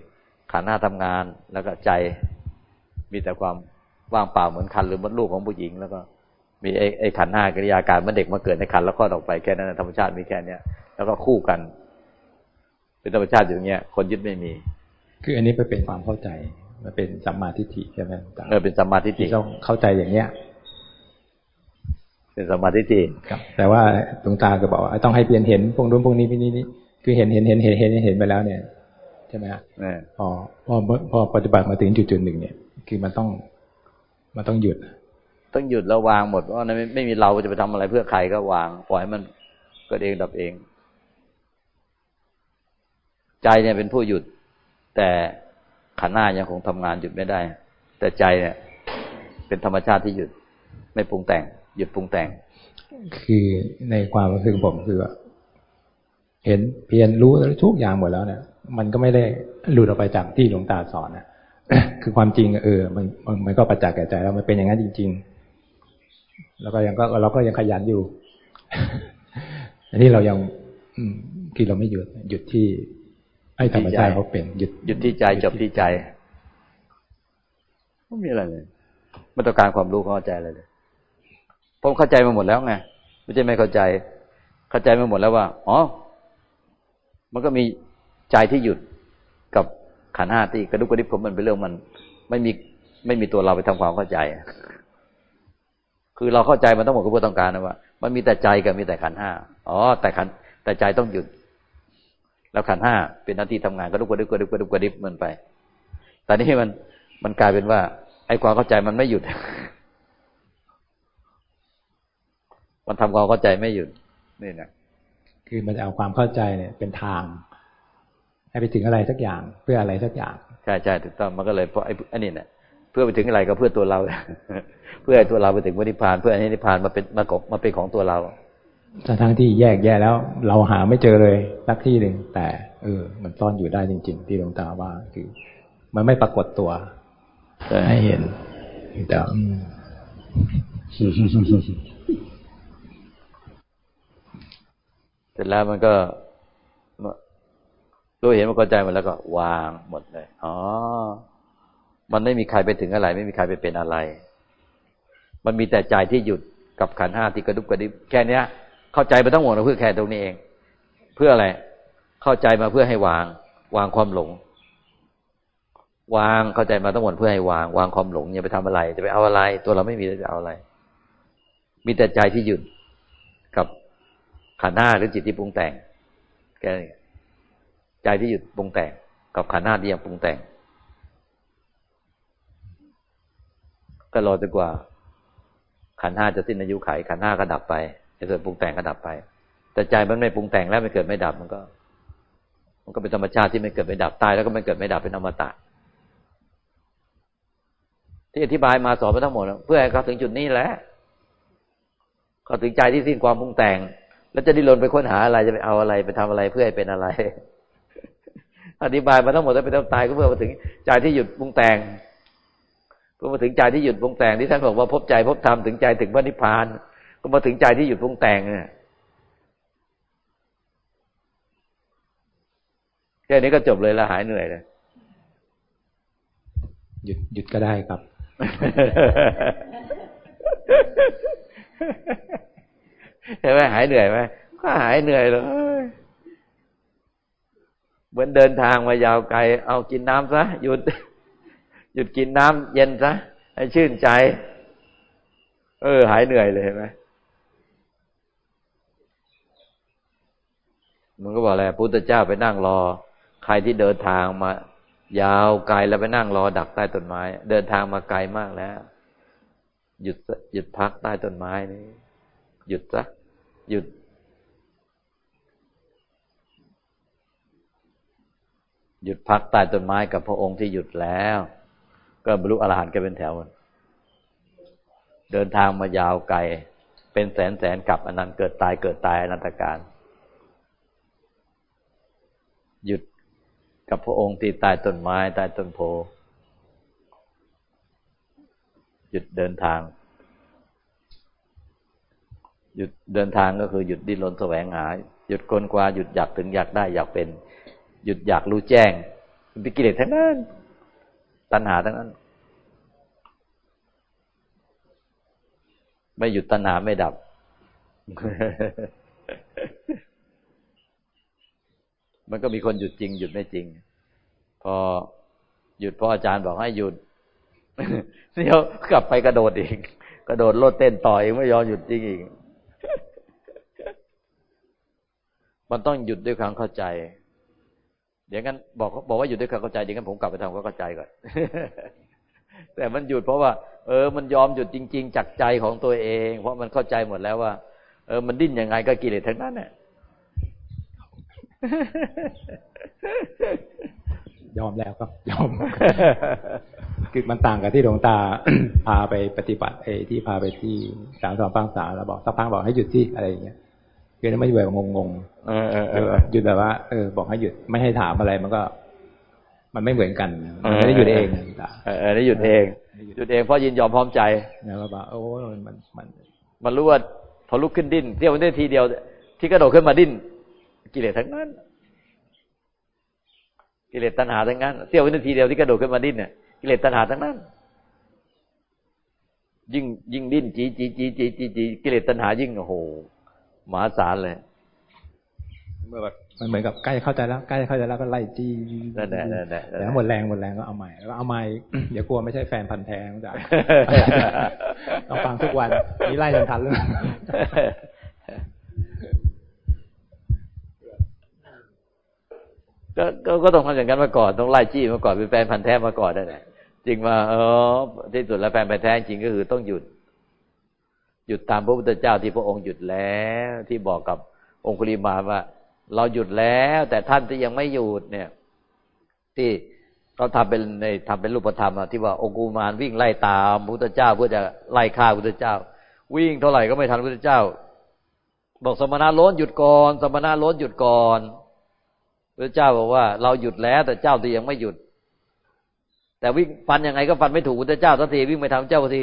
ขาหน้าทำงานแล้วก็ใจมีแต่ความว่างเปล่าเหมือนคันหรือมดลูกของผู้หญิง แล้วก็มีไอ้ไอ้ขันห้ากิริยาการเมื่อเด็กมาเกิดในคันแล้วก็ออกไปแค่นั้นธรรมชาติมีแค่เนี้ยแล้วก็คู่กัน เป็นธรรมชาติอย่างเงี้ย คนยึดไม่มี คืออันนี้ไปเป็นความเข้าใจ มันเป็นสัมมาทิฏฐิใช่ไหมเออเป็นสัมมาทิฏฐิต้องเข้าใจอย่างเนี้ย เป็นสัมมาทิฏฐิครับ แต่ว่าดวงตาก็บอกว่าต้องให้เปลี่ยนเห็นพวกนู้นพวกนี้พวกนี้นี่คือเห็นเห็นเห็นเห็นเห็นเห็นไปแล้วเนี่ยใช่ไหมฮะพอพอพอปฏิบัติมาถึงจุดจุดหนึ่งเนี่ย คือมันต้องมันต้องหยุด ต้องหยุดแล้ววางหมดว่าไม่ไม่มีเราจะไปทำอะไรเพื่อใครก็วาง ปล่อยให้มันเกิดเองดับเอง ใจเนี่ยเป็นผู้หยุด แต่ขันหน้ายังคงทำงานหยุดไม่ได้ แต่ใจเนี่ย เป็นธรรมชาติที่หยุด ไม่ปรุงแต่ง หยุดปรุงแต่ง คือในความรู้สึกผมคือเห็นเพียนรู้ทุกอย่างหมดแล้วเนี่ย มันก็ไม่ได้หลุดออกไปจากที่หลวงตาสอนนะคือความจริงเออ มันมันก็ประจักษ์แก่ใจแล้วมันเป็นอย่างนั้นจริง ๆ แล้วก็ยังก็เราก็ยังขยันอยู่อันนี้เรายังที่เราไม่หยุด หยุดที่ให้ธรรมชาติเขาเป็นหยุดหยุดที่ใจจบที่ใจไม่มีอะไรเลยไม่ต้องการความรู้เข้าใจอะไรเลย ผมเข้าใจมาหมดแล้วไงไม่ใช่ไม่เข้าใจ เข้าใจมาหมดแล้วว่า อ๋อ มันก็มีใจที่หยุดกับขันห้าที่กระดุกกระดิบผมมันเป็นเรื่องมัน ไม่มีไม่มีตัวเราไปทำความเข้าใจ คือเราเข้าใจมันต้องหมดก็เพื่อต้องการนะว่า มันมีแต่ใจกับมีแต่ขันห้าอ๋อ แต่ขันแต่ใจต้องหยุด แล้วขันห้าเป็นหน้าที่ทำงานกระดุกกระดิบกระดุกกระดุกกระดิบมันไปแต่นี้มันมันกลายเป็นว่า ไอ้ความเข้าใจมันไม่หยุด มันทำความเข้าใจไม่หยุดนี่นะคือมันจะเอาความเข้าใจเนี่ยเป็นทาง ให้ไปถึงอะไรสักอย่างเพื่ออะไรสักอย่างใช่ใช่ถูกต้องมันก็เลยเพราะไอ้อันนี้เนี่ยเพื่อไปถึงอะไรก็เพื่อตัวเรา เพื่อให้ตัวเราไปถึงวิญญาณเพื่อให้นิพพานมาเป็นมากบมาเป็นของตัวเราแต่ทั้งที่แยกแยะแล้ว เราหาไม่เจอเลยสักที่หนึ่งแต่เออ มันซ่อนอยู่ได้จริง ๆ ที่หลวงตาว่าคือ มันไม่ปรากฏตัวให้เห็นแต่เส ร็จแล้วมันก็รู้เห็นมันเข้าใจมันแล้วก็ วางหมดเลย อ๋อ มันไม่มีใครไปถึงอะไร ไม่มีใครไปเป็นอะไร มันมีแต่ใจที่หยุดกับขันห้าที่กระดุบกระดิบแค่เนี้ย เข้าใจไปทั้งหมดเพื่อแค่ตรงนี้เอง เพื่ออะไร เข้าใจมาเพื่อให้วาง วางความหลง วางเข้าใจมาทั้งหมดเพื่อให้วาง วางความหลงอย่าไปทำอะไร จะไปเอาอะไร ตัวเราไม่มีจะเอาอะไร มีแต่ใจที่หยุดกับ ขันห้าหรือจิตที่ปรุงแต่งแค่นี้ใจที่หยุดปรุงแต่ง กับขันห้าที่ยังปรุงแต่ง ก็รอจนกว่า ขันห้าจะสิ้นอายุไข ขันห้าก็ดับไปในส่วนปรุงแต่งก็ดับไป แต่ใจมันไม่ปรุงแต่งแล้วไม่เกิดไม่ดับมันก็ มันก็เป็นธรรมชาติที่ไม่เกิดไม่ดับตายแล้วก็ไม่เกิดไม่ดับเป็นอมตะที่อธิบายมาสอนไปทั้งหมดเพื่อให้เขาถึงจุดนี้แหละเขาถึงใจที่สิ้นความปรุงแต่ง แล้วจะดิ้นรนไปค้นหาอะไรจะไปเอาอะไรไปทำอะไรเพื่อให้เป็นอะไร อธิบายมาทั้งหมดแล้วไปต้องตายก็เพื่อมาถึงใจที่หยุดปรุงแต่งเพื่อมาถึงใจที่หยุดปรุงแต่งที่ท่านบอกว่าพบใจพบธรรมถึงใจถึงพระนิพพาน ก็มาถึงใจที่หยุดปรุงแต่งเนี่ยแค่นี้ก็จบเลยละหายเหนื่อยเลยหยุดหยุดก็ได้ครับ เห็นไหมหายเหนื่อยไหมก็หายเหนื่อยเลยเหมือนเดินทางมายาวไกล เอากินน้ำซะหยุด หยุดกินน้ำเย็นซะให้ชื่นใจ เออ หายเหนื่อยเลยเห็นไหมมันก็บอกอะไรพุทธเจ้าไปนั่งรอ ใครที่เดินทางมา ยาวไกลแล้วไปนั่งรอ ดักใต้ต้นไม้ เดินทางมาไกลมากแล้ว หยุดหยุดพักใต้ต้นไม้นี่หยุดซะ หยุด หยุดพักใต้ต้นไม้กับพระองค์ที่หยุดแล้ว ก็บรรลุอรหันต์กันเป็นแถวเดินทางมายาวไกล เป็นแสนแสนกับอนันต์เกิดตายเกิดตายอนันตการ หยุดกับพระองค์ที่ใต้ต้นไม้ใต้ต้นโพหยุดเดินทาง หยุดเดินทางก็คือหยุดดิ้นรนแสวงหา หยุดคนกว่าหยุดอยากถึงอยากได้อยากเป็น หยุดอยากรู้แจ้งเป็นกิเลสทั้งนั้น ตัณหาทั้งนั้น ไม่หยุดตัณหาไม่ดับ มันก็มีคนหยุดจริง หยุดไม่จริง พอหยุดพออาจารย์บอกให้หยุดเดี๋ยวกลับไปกระโดดอีก กระโดดโลดเต้นต่อยไม่ยอมหยุดจริงอีก มันต้องหยุดด้วยความเข้าใจ เดี๋ยวงั้นบอกบอกว่าหยุดด้วยความเข้าใจเดี๋ยวงั้นผมกลับไปทำความเข้าใจก่อนแต่มันหยุดเพราะว่า เออ มันยอมหยุดจริง ๆ จากใจของตัวเอง เพราะมันเข้าใจหมดแล้วว่า เออ มันดิ้นยังไงก็กิเลสทั้งนั้นเนี่ยยอมแล้วก็ยอม คือมันต่างกับที่หลวงตาพาไปปฏิบัติเอที่พาไปที่สามสองปังสาแล้วบอกสักพักบอกให้หยุดที่อะไรอย่างเงี้ย คือไม่แบบงงๆเออเออหยุดแบบว่าเออบอกให้หยุดไม่ให้ถามอะไรมันก็ มันไม่เหมือนกันมันไม่ได้หยุดเองเออได้หยุดเองหยุดเองเพราะยินยอมพร้อมใจแล้วก็บอกโอ้มันมัน มันรู้ว่าพอลุกขึ้นดิ้นเที่ยวได้ทีเดียว ที่กระโดดขึ้นมาดิ้น กิเลสทั้งนั้น กิเลสตัณหาทั้งนั้นเที่ยวนาทีเดียวที่กระโดดขึ้นมาดิ้นเนี่ยกิเลสตัณหาทั้งนั้น ยิ่งยิ่งดิ้นจีจีจีจีจีจีกิเลสตัณหายิ่งโอ้โห มหาศาลเลยเมื่อแบบมันเหมือนกับใกล้เข้าใจแล้วใกล้เข้าใจแล้วก็ไล่จีนั่นแหละนั่นแหละแล้วหมดแรงหมดแรงก็เอาใหม่แล้วเอาใหม่เดี๋ยวกลัวไม่ใช่แฟนพันธ์แท้ต้องจ่ายต้องฟังทุกวันนี่ไล่จนทันเลยก็ก็ต้องทำอย่างนั้นมาก่อนต้องไล่จี้มาก่อนเป็นแฟนพันธ์แท้มาก่อนได้แหละจริงว่าเออที่สุดแล้วแฟนพันธ์แท้จริงก็คือต้องหยุด หยุดตามพระพุทธเจ้าที่พระองค์หยุดแล้วที่บอกกับองคุลิมาว่า เราหยุดแล้ว แต่ท่านที่ยังไม่หยุดเนี่ย ที่เขาทำเป็นในทำเป็นรูปธรรมที่ว่าองคุมาวิ่งไล่ตามพระพุทธเจ้าเพื่อจะไล่ฆ่าพระพุทธเจ้า วิ่งเท่าไหร่ก็ไม่ทันพระพุทธเจ้า บอกสมณะล้นหยุดก่อน สมณะล้นหยุดก่อนพระเจ้าบอกว่า เราหยุดแล้วแต่เจ้าที่ยังไม่หยุด แต่วิ่งฟันยังไงก็ฟันไม่ถูกพระเจ้าสักทีวิ่งไปทำเจ้าสักที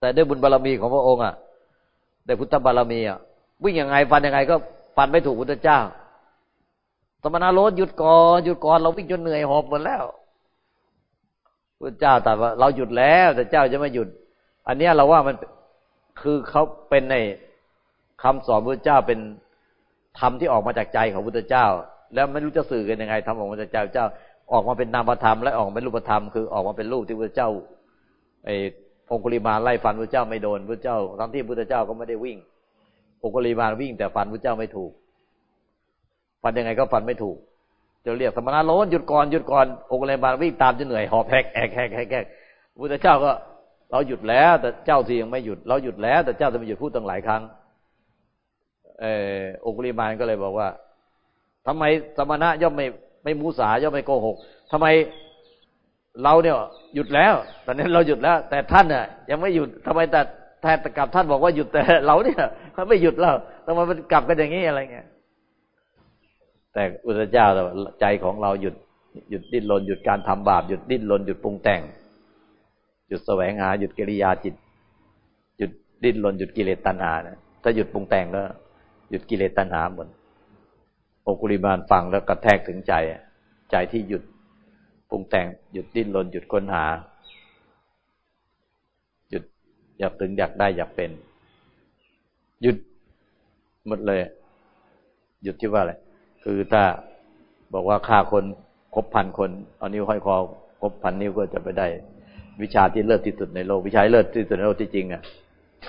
แต่ด้วยบุญบารรมีของพระองค์อะได้พุทธบารรมีอะวิ่งยังไงฟันยังไงก็ฟันไม่ถูกพระเจ้า สมณะโรสหยุดก่อนหยุดก่อนเราวิ่งจนเหนื่อยหอบหมดแล้วพระเจ้าแต่ว่าเราหยุดแล้ว แต่เจ้าจะไม่หยุด อันนี้เราว่ามันคือเขาเป็นในคำสอนพระเจ้าเป็นธรรมที่ออกมาจากใจของพระเจ้า แล้วไม่รู้จะสื่อกันยังไงทำออกมาจากเจ้าเจ้า ออกมาเป็นนามธรรมและออกเป็นรูปธรรมคือออกมาเป็นรูปที่พระเจ้าไอ องคุลิมาไล่ฟันพระเจ้าไม่โดนพระเจ้าทั้งที่พระเจ้าก็ไม่ได้วิ่งองคุลิมาวิ่งแต่ฟันพระเจ้าไม่ถูก ฟันยังไงก็ฟันไม่ถูกจะเรียกสมณะโลนหยุดก่อนหยุดก่อนองคุลิมาวิ่งตามจะเหนื่อยหอบแหกแหกแหกแหกแหกพระเจ้าก็เราหยุดแล้ว แต่เจ้าทียังไม่หยุด เราหยุดแล้ว แต่เจ้าจะไม่หยุดพูดตั้งหลายครั้งเออองคุลิมานก็เลยบอกว่าทำไมสมณะย่อมไม่ไม่มูสาย่อมไม่โกหกทำไม เราเนี่ยหยุดแล้ว ตอนนี้เราหยุดแล้ว แต่ท่านเนี่ยยังไม่หยุดทำไมแต่แทนกลับท่านบอกว่าหยุดแต่เราเนี่ยเขาไม่หยุดแล้วทำไมมันกลับกันอย่างนี้อะไรเงี้ยแต่อุตเจ้าใจของเราหยุดหยุดดิ้นรนหยุดการทำบาปหยุดดิ้นรนหยุดปรุงแต่ง หยุดแสวงหา หยุดกิริยาจิต หยุดดิ้นรนหยุดกิเลสตัณหานะถ้าหยุดปรุงแต่งแล้วหยุดกิเลสตัณหาหมดโอกุลิบาลฟังแล้วกระแทกถึงใจ ใจที่หยุด ปรุงแต่งหยุดดิ้นรนหยุดค้นหา หยุดอยากถึงอยากได้อยากเป็น หยุดหมดเลย หยุดที่ว่าอะไรคือถ้าบอกว่าฆ่าคนครบพันคนเอานิ้วห้อยคอครบพันนิ้วก็จะไปได้ วิชาที่เลิศที่สุดในโลก วิชาเลิศที่สุดในโลกที่จริงอะ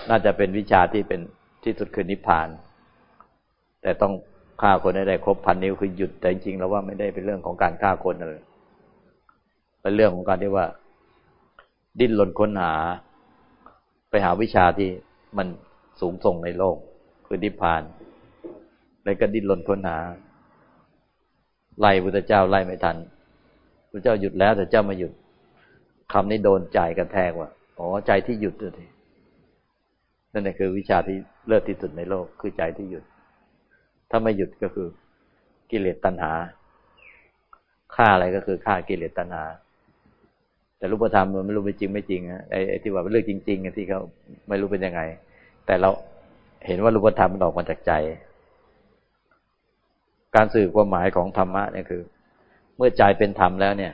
น่าจะเป็นวิชาที่เป็นที่สุดคือนิพพาน แต่ต้องฆ่าคนได้ครบพันนิ้วคือหยุดแต่จริงๆแล้วว่าไม่ได้เป็นเรื่องของการฆ่าคนเลย เป็นเรื่องของการที่ว่า ดิ้นรนค้นหา ไปหาวิชาที่มันสูงส่งในโลก คือนิพพาน แล้วก็ดิ้นรนค้นหา ไล่พุทธเจ้าไล่ไม่ทันพระเจ้าหยุดแล้วแต่เจ้ามาหยุดคำนี้โดนใจกระแทกว่า อ๋อใจที่หยุดเลยนั่นแหละคือวิชาที่เลิศที่สุดในโลกคือใจที่หยุด ถ้าไม่หยุดก็คือกิเลสตัณหาฆ่าอะไรก็คือฆ่ากิเลสตัณหา แต่รูปธรรมมันไม่รู้เป็นจริงไม่จริงอะไอ้ที่ว่าเป็นเรื่องจริงๆที่เขาไม่รู้เป็นยังไง แต่เราเห็นว่ารูปธรรมมันออกมาจากใจ การสื่อความหมายของธรรมะเนี่ยคือ เมื่อใจเป็นธรรมแล้วเนี่ย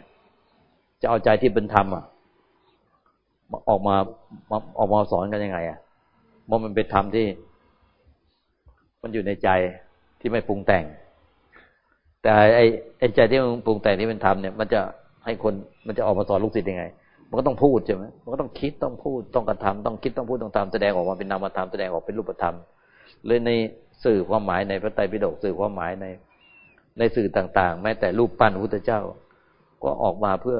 จะเอาใจที่เป็นธรรมอะออกมาออกมาสอนกันยังไง อะมันมันเป็นธรรมที่ มันอยู่ในใจที่ไม่ปรุงแต่ง แต่ไอ้ไอ้ใจที่มันปรุงแต่งที่มันทำเนี่ย มันจะ ให้คนมันจะออกมาสอนลูกศิษย์ยังไง มันก็ต้องพูดใช่ไหมมันก็ต้องคิดต้องพูดต้องกระทำต้องคิดต้องพูดต้องทำแสดงออกมาเป็นนามธรรมแสดงออกเป็นรูปธรรมเลยในสื่อความหมายในพระไตรปิฎกสื่อความหมายในในสื่อต่าง ๆ แม้แต่รูปปั้นพระพุทธเจ้า ก็ออกมาเพื่อ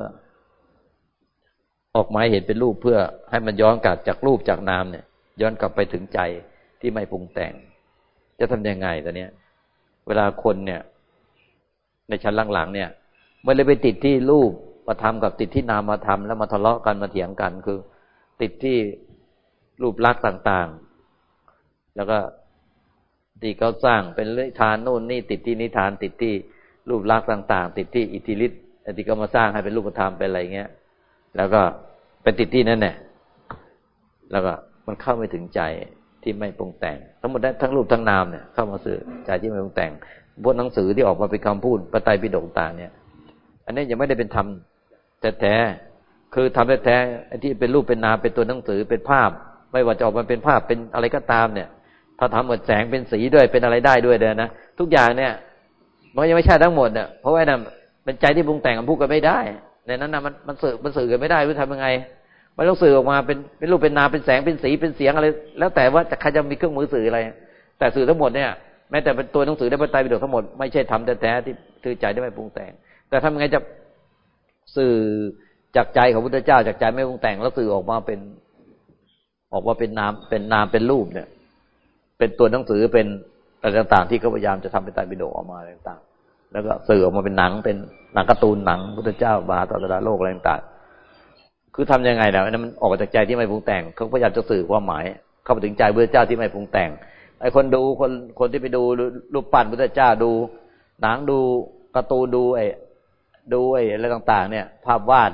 ออกมาเห็นเป็นรูปเพื่อให้มันย้อนกลับจากรูปจากนามเนี่ย ย้อนกลับไปถึงใจที่ไม่ปรุงแต่ง จะทำยังไงตอนนี้ย เวลาคนเนี่ย ในชั้นหลังๆเนี่ย มันเลยไปติดที่รูปมาทำกับติดที่นามมาทำแล้วมาทะเลาะกันมาเถียงกันคือ ติดที่รูปลักษณ์ต่างๆ แล้วก็ที่เขาสร้างเป็นนิทานโน่นนี่ติดที่นิทาน ติดที่รูปลักษณ์ต่าง ๆ ติดที่อิทธิฤทธิ์ที่เขามาสร้างให้เป็นรูปธรรมเป็นอะไรเงี้ย แล้วก็เป็นติดที่นั่นแหละแล้วก็มันเข้าไม่ถึงใจที่ไม่ปรุงแต่ง ทั้งหมดทั้งรูปทั้งนามเนี่ยเข้ามาสื่อใจที่ไม่ปรุงแต่งพวกหนังสือที่ออกมาเป็นคำพูดปไตยปิฎกต่างเนี่ย อันนี้ยังไม่ได้เป็นธรรมแต่แท้คือทำแท้ๆที่เป็นรูปเป็นนามเป็นตัวหนังสือเป็นภาพ ไม่ว่าจะออกมาเป็นภาพเป็นอะไรก็ตามเนี่ย ถ้าทำหมดแสงเป็นสีด้วยเป็นอะไรได้ด้วยเด้นะทุกอย่างเนี่ย มันยังไม่ใช่ทั้งหมดเนี่ยเพราะว่านั่นเป็นใจที่ปรุงแต่งกันพูดกันไม่ได้ในนั้นนะมันมันสื่อมันสื่อกันไม่ได้ว่าทำยังไงมันต้องสื่อออกมาเป็นเป็นรูปเป็นนามเป็นแสงเป็นสีเป็นเสียงอะไร แล้วแต่ว่าจะใครจะมีเครื่องมือสื่ออะไร แต่สื่อทั้งหมดเนี่ยแม้แต่เป็นตัวหนังสือได้บรรทายวิดีโอทั้งหมดไม่ใช่ทำแต่แท้ที่คือใจได้ไม่ปรุงแต่ง แต่ทำไงจะสื่อจากใจของพุทธเจ้าจากใจไม่ปรุงแต่งแล้วสื่อออกมาเป็น ออกมาเป็นนามเป็นนามเป็นรูปเนี่ย เป็นตัวหนังสือเป็นอะไรต่างๆ ที่เขาพยายามจะทำเป็นไตรปิฎกออกมาอะไรต่างๆ แล้วก็สื่อออกมาเป็นหนังเป็นหนังการ์ตูนหนังพุทธเจ้าบาตตาโลกอะไรต่างๆ คือทำยังไงนะนั้นมันออกจากใจที่ไม่ปรุงแต่งเขาพยายามจะสื่อความหมาย เข้าไปถึงใจพุทธเจ้าที่ไม่ปรุงแต่งไอ้คนดูคนคนที่ไปดูรูปปั้นพุทธเจ้าดู หนังดูการ์ตูนดูไอ้ ดูไอ้อะไรต่าง ๆ เนี่ย ภาพวาด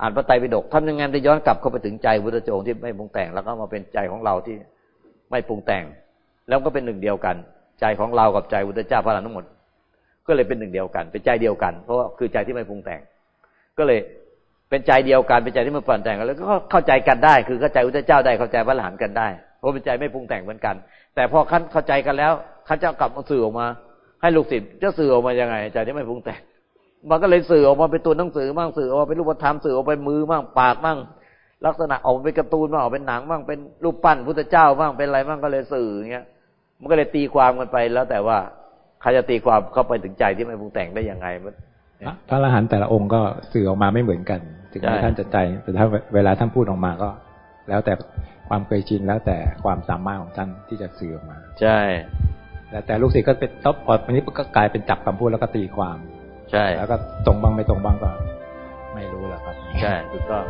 อ่านพระไตรปิฎกทำยังไงจะย้อนกลับเข้าไปถึงใจพุทธเจ้าที่ไม่ปรุงแต่ง แล้วก็มาเป็นใจของเราที่ไม่ปรุงแต่ง แล้วก็เป็นหนึ่งเดียวกัน ใจของเรากับใจพุทธเจ้าพระอรหันต์ทั้งหมด ก็เลยเป็นหนึ่งเดียวกัน เป็นใจเดียวกัน เพราะคือใจที่ไม่ปรุงแต่ง ก็เลยเป็นใจเดียวกันเป็นใจที่ไม่ปรุงแต่งกันแล้วก็เข้าใจกันได้ คือเข้าใจพุทธเจ้าได้เข้าใจพระอรหันต์กันได้เพราะเป็นใจไม่ปรุงแต่งเหมือนกัน แต่พอขั้นเข้าใจกันแล้วข้าเจ้ากลับมาสื่อออกมา ให้ลูกศิษย์จะสื่อออกมายังไงใจที่ไม่ปรุงแต่ง มันก็เลยสื่อออกมาเป็นตัวหนังสือบ้างสื่อออกมาเป็นรูปธรรมสื่อออกไปมือบ้างปากบ้างลักษณะออกเป็นการ์ตูนบ้างออกเป็นหนังบ้างเป็นรูปปั้นพุทธเจ้าบ้างเป็นอะไรบ้างก็เลยสื่ออย่างเงี้ย มันก็เลยตีความกันไปแล้วแต่ว่าใครจะตีความเข้าไปถึงใจที่ไม่ปรุงแต่งได้ยังไงพระอรหันต์แต่ละองค์ก็สื่อออกมาไม่เหมือนกัน ถึงแม้ท่านจะใจแต่ถ้าเวลาท่านพูดออกมาก็ แล้วแต่ความเคยชินแล้วแต่ความสามารถของท่านที่จะสื่อออกมา ใช่แต่แต่ลูกศิษย์ก็เป็นทบพอวันนี้ก็กลายเป็นจับคำพูดแล้วก็ตีความ ใช่ แล้วก็ตรงบ้างไม่ตรงบ้างก็ ไม่รู้แล้วครับ ใช่ถูกต้อง